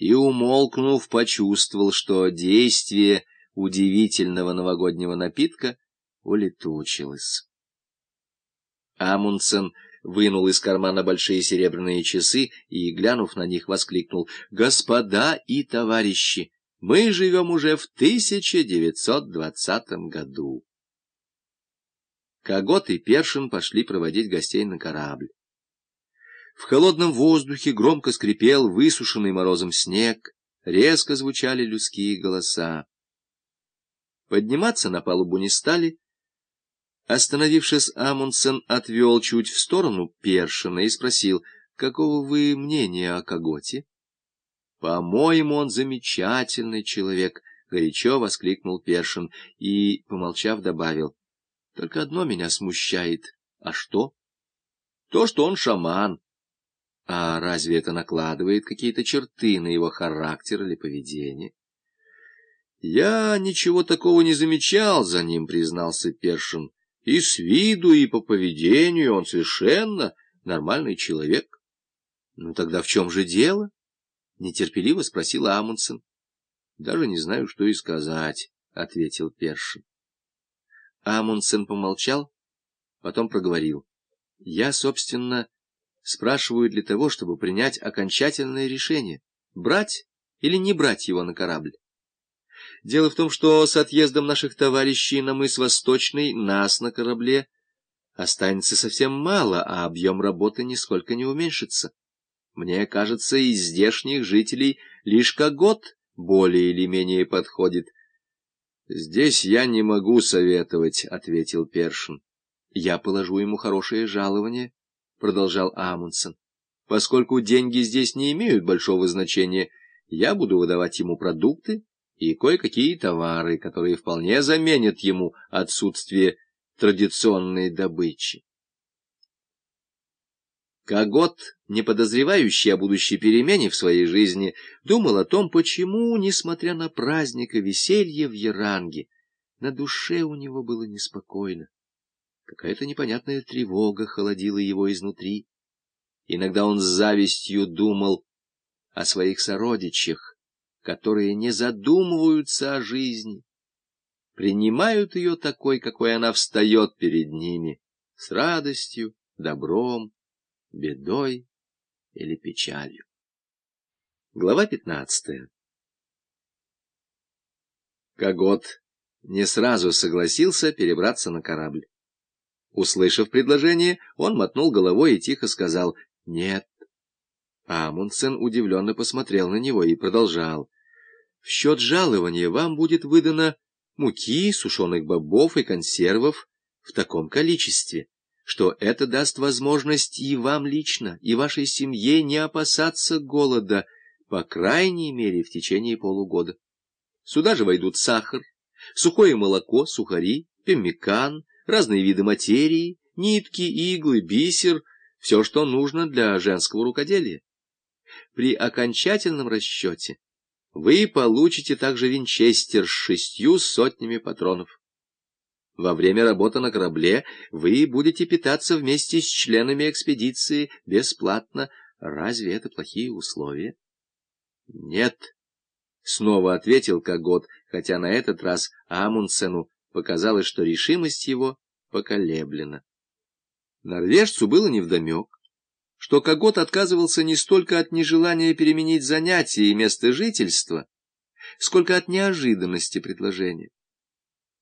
и, умолкнув, почувствовал, что действие удивительного новогоднего напитка улетучилось. Амундсен вынул из кармана большие серебряные часы и, глянув на них, воскликнул «Господа и товарищи, мы живем уже в 1920 году». Когот и Першин пошли проводить гостей на корабль. В холодном воздухе громко скрипел высушенный морозом снег, резко звучали людские голоса. Подниматься на палубу не стали. Остановившись, Амундсен отвел чуть в сторону Першина и спросил, какого вы мнения о Коготе? — По-моему, он замечательный человек, — горячо воскликнул Першин и, помолчав, добавил. — Только одно меня смущает. А что? — То, что он шаман. А разве это накладывает какие-то черты на его характер или поведение? Я ничего такого не замечал за ним, признался Першин. И с виду, и по поведению он совершенно нормальный человек. Ну тогда в чем же дело? Нетерпеливо спросил Амундсен. Даже не знаю, что и сказать, ответил Першин. Амундсен помолчал, потом проговорил. Я, собственно, спрашиваю для того, чтобы принять окончательное решение, брать или не брать его на корабль. Дело в том, что с отъездом наших товарищей на мыс Восточный нас на корабле останется совсем мало, а объем работы нисколько не уменьшится. Мне кажется, из здешних жителей лишь год более или менее подходит. — Здесь я не могу советовать, — ответил Першин. — Я положу ему хорошее жалование, — продолжал Амундсен. — Поскольку деньги здесь не имеют большого значения, я буду выдавать ему продукты и кое-какие товары, которые вполне заменят ему отсутствие традиционной добычи. Когот, не подозревающий о будущей перемене в своей жизни, думал о том, почему, несмотря на праздник и веселье в Яранге, на душе у него было неспокойно. Какая-то непонятная тревога холодила его изнутри. Иногда он с завистью думал о своих сородичах, которые не задумываются о жизни, принимают ее такой, какой она встает перед ними, с радостью, добром, бедой или печалью. Глава пятнадцатая Когот не сразу согласился перебраться на корабль. Услышав предложение, он мотнул головой и тихо сказал «нет». Амундсен удивленно посмотрел на него и продолжал. «В счет жалования вам будет выдано муки, сушеных бобов и консервов в таком количестве, что это даст возможность и вам лично, и вашей семье не опасаться голода, по крайней мере, в течение полугода. Сюда же войдут сахар, сухое молоко, сухари, пеммикан, разные виды материи, нитки, иглы, бисер, все, что нужно для женского рукоделия. При окончательном расчете вы получите также винчестер с шестью сотнями патронов. Во время работы на корабле вы будете питаться вместе с членами экспедиции бесплатно. Разве это плохие условия? Нет, — снова ответил Когот, хотя на этот раз Амундсену показалось, что решимость его поколеблена. Норвежцу было невдомек, что Когот отказывался не столько от нежелания переменить занятия и место жительства, сколько от неожиданности предложения.